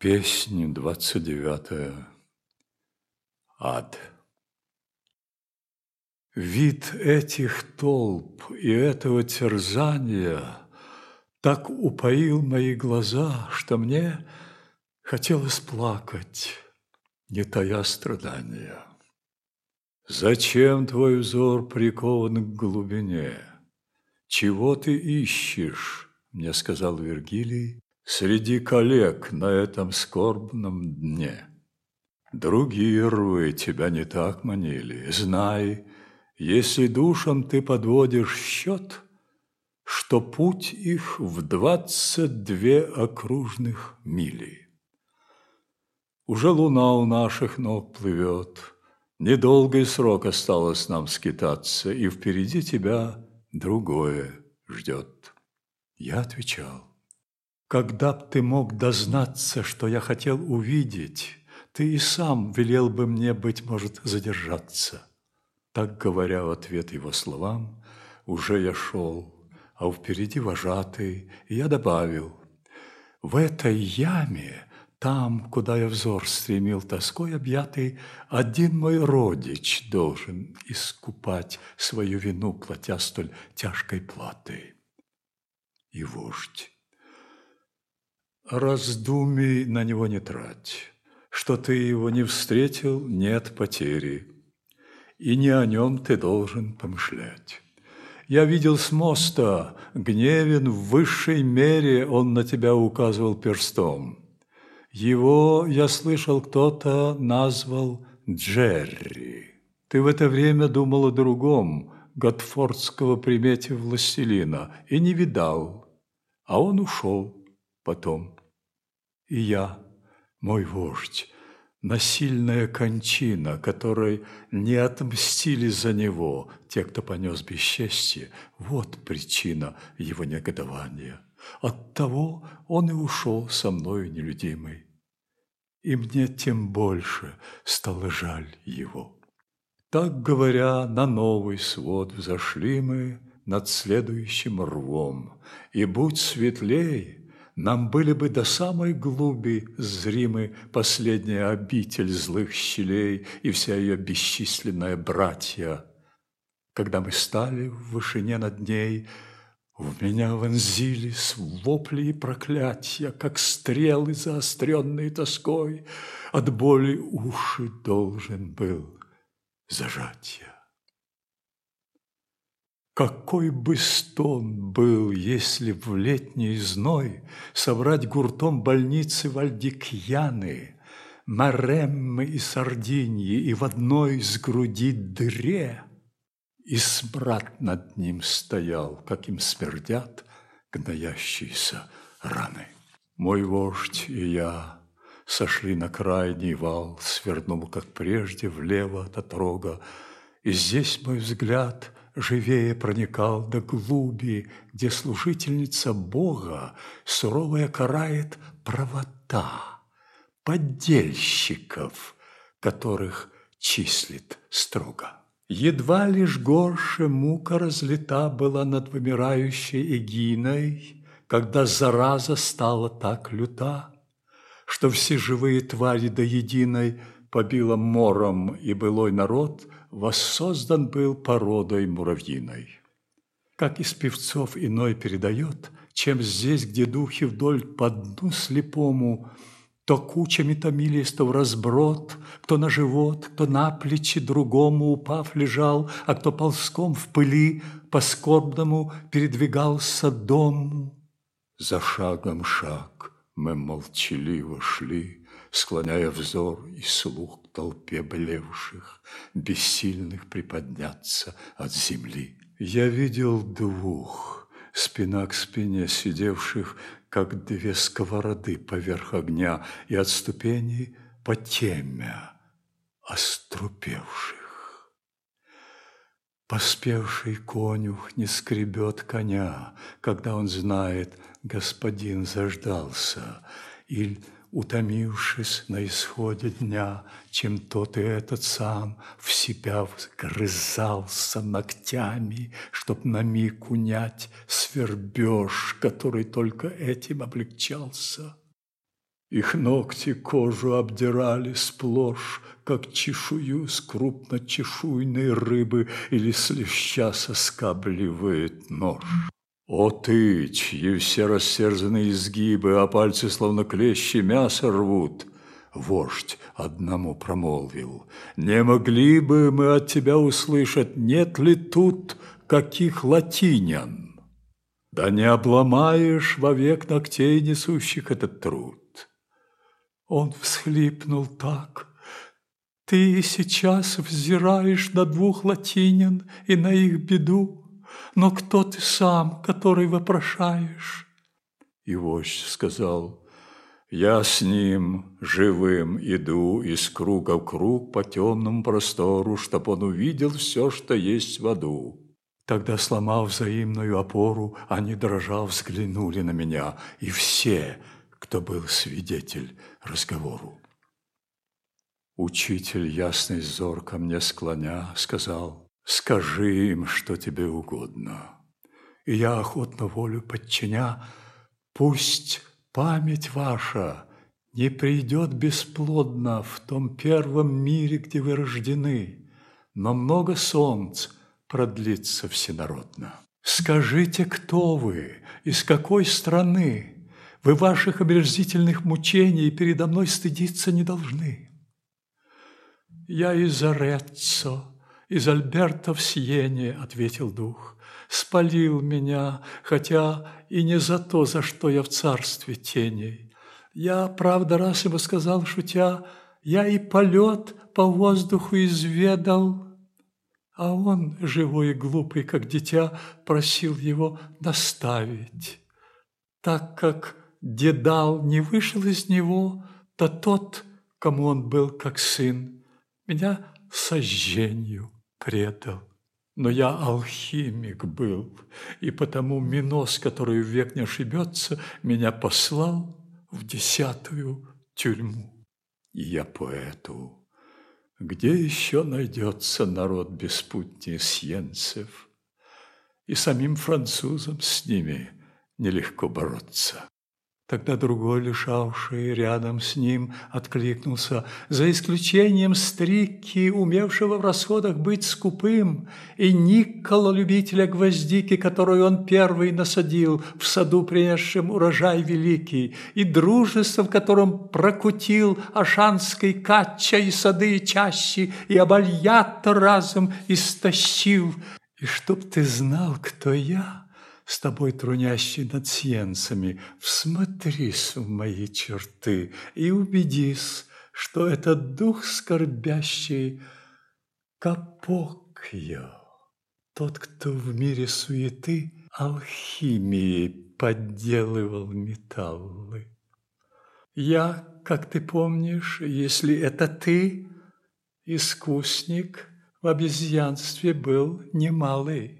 Песня двадцать девятая. Ад. Вид этих толп и этого терзания так упоил мои глаза, что мне хотелось плакать, не тая страдания. Зачем твой взор прикован к глубине? Чего ты ищешь, мне сказал Вергилий, среди коллег на этом скорбном дне. Другие рвы тебя не так манили. Знай, если душам ты подводишь счет, что путь их в двадцать две окружных мили. Уже луна у наших ног плывет, недолгий срок осталось нам скитаться, и впереди тебя другое ждет. Я отвечал, когда б ты мог дознаться, что я хотел увидеть, ты и сам велел бы мне, быть может, задержаться. Так говоря в ответ его словам, уже я шел, а впереди вожатый, и я добавил, в этой яме, там, куда я взор стремил тоской объятый, один мой родич должен искупать свою вину, платя столь тяжкой платой. И вождь Раздумий на него не трать. Что ты его не встретил, нет потери. И не о нем ты должен помышлять. Я видел с моста, гневен в высшей мере он на тебя указывал перстом. Его, я слышал, кто-то назвал Джерри. Ты в это время думал о другом, Готфордского примете властелина, и не видал, а он ушел потом. И я, мой вождь, насильная кончина, которой не отмстили за него те, кто понес бесчестье, вот причина его негодования. Оттого он и ушел со мною нелюдимый. И мне тем больше стало жаль его. Так говоря, на новый свод взошли мы над следующим рвом, и будь светлей, нам были бы до самой глуби зримы последняя обитель злых щелей и вся ее бесчисленная братья. Когда мы стали в вышине над ней, в меня вонзились вопли и проклятия, как стрелы, заостренные тоской. От боли уши должен был зажать я. Какой бы стон был, если в летний зной Собрать гуртом больницы Вальдикьяны, Мареммы и Сардиньи и в одной сгрудить дыре, И смрад над ним стоял, как им смердят гноящиеся раны. Мой вождь и я сошли на крайний вал, Свернул, как прежде, влево от отрога, И здесь мой взгляд — живее проникал до глуби, где служительница Бога суровая карает правота, поддельщиков, которых числит строго. Едва лишь горше мука разлита была над вымирающей Эгиной, когда зараза стала так люта, что все живые твари до единой побила мором и былой народ – воссоздан был породой муравьиной. Как из певцов иной передает, чем здесь, где духи вдоль по дну слепому, то кучами томились, то в разброд, кто на живот, кто на плечи другому упав лежал, а кто ползком в пыли по скорбному передвигался дому. За шагом шаг мы молчаливо шли, склоняя взор и слух к толпе блевших, бессильных приподняться от земли. Я видел двух, спина к спине сидевших, как две сковороды поверх огня, и от ступеней по темя острупевших. Поспевший конюх не скребет коня, когда он знает, господин заждался, или утомившись на исходе дня, чем тот и этот сам в себя вгрызался ногтями, чтоб на миг унять свербеж, который только этим облегчался. Их ногти кожу обдирали сплошь, как чешую с крупночешуйной рыбы или с леща соскабливает нож. О ты, чьи все рассерзанные изгибы, а пальцы словно клещи мясо рвут, вождь одному промолвил, не могли бы мы от тебя услышать, нет ли тут каких латинян? Да не обломаешь вовек ногтей несущих этот труд. Он всхлипнул так. Ты сейчас взираешь на двух латинян и на их беду, но кто ты сам, который вопрошаешь? И вождь сказал, я с ним живым иду из круга в круг по темному простору, чтоб он увидел все, что есть в аду. Тогда, сломав взаимную опору, они, дрожа, взглянули на меня, и все, кто был свидетель разговору. Учитель ясный взор ко мне склоня, сказал, «Скажи им, что тебе угодно». И я, охотно волю подчиня, «Пусть память ваша не придет бесплодно в том первом мире, где вы рождены, но много солнц продлится всенародно. Скажите, кто вы, из какой страны?» Вы ваших омерзительных мучений передо мной стыдиться не должны. Я из Ореццо, из Альберта в Сиене, ответил дух. Спалил меня, хотя и не за то, за что я в царстве теней. Я, правда, раз ему сказал, шутя, я и полет по воздуху изведал, а он, живой и глупый, как дитя, просил его наставить, так как Дедал не вышел из него, то тот, кому он был как сын, меня сожжению предал. Но я алхимик был, и потому Минос, который век не ошибется, меня послал в десятую тюрьму. И я поэту. Где еще найдется народ беспутнее сьенцев? И самим французам с ними нелегко бороться. Тогда другой, лежавший рядом с ним, откликнулся, за исключением Стрикки, умевшего в расходах быть скупым, и Никола, любителя гвоздики, которую он первый насадил в саду, принесшем урожай великий, и дружество, в котором прокутил Ашанской кача и сады и чащи, и обольято разом истощил. И чтоб ты знал, кто я, с тобой трунящий над сиенцами, всмотрись в мои черты и убедись, что этот дух скорбящий капок я, тот, кто в мире суеты алхимией подделывал металлы. Я, как ты помнишь, если это ты, искусник, в обезьянстве был немалый.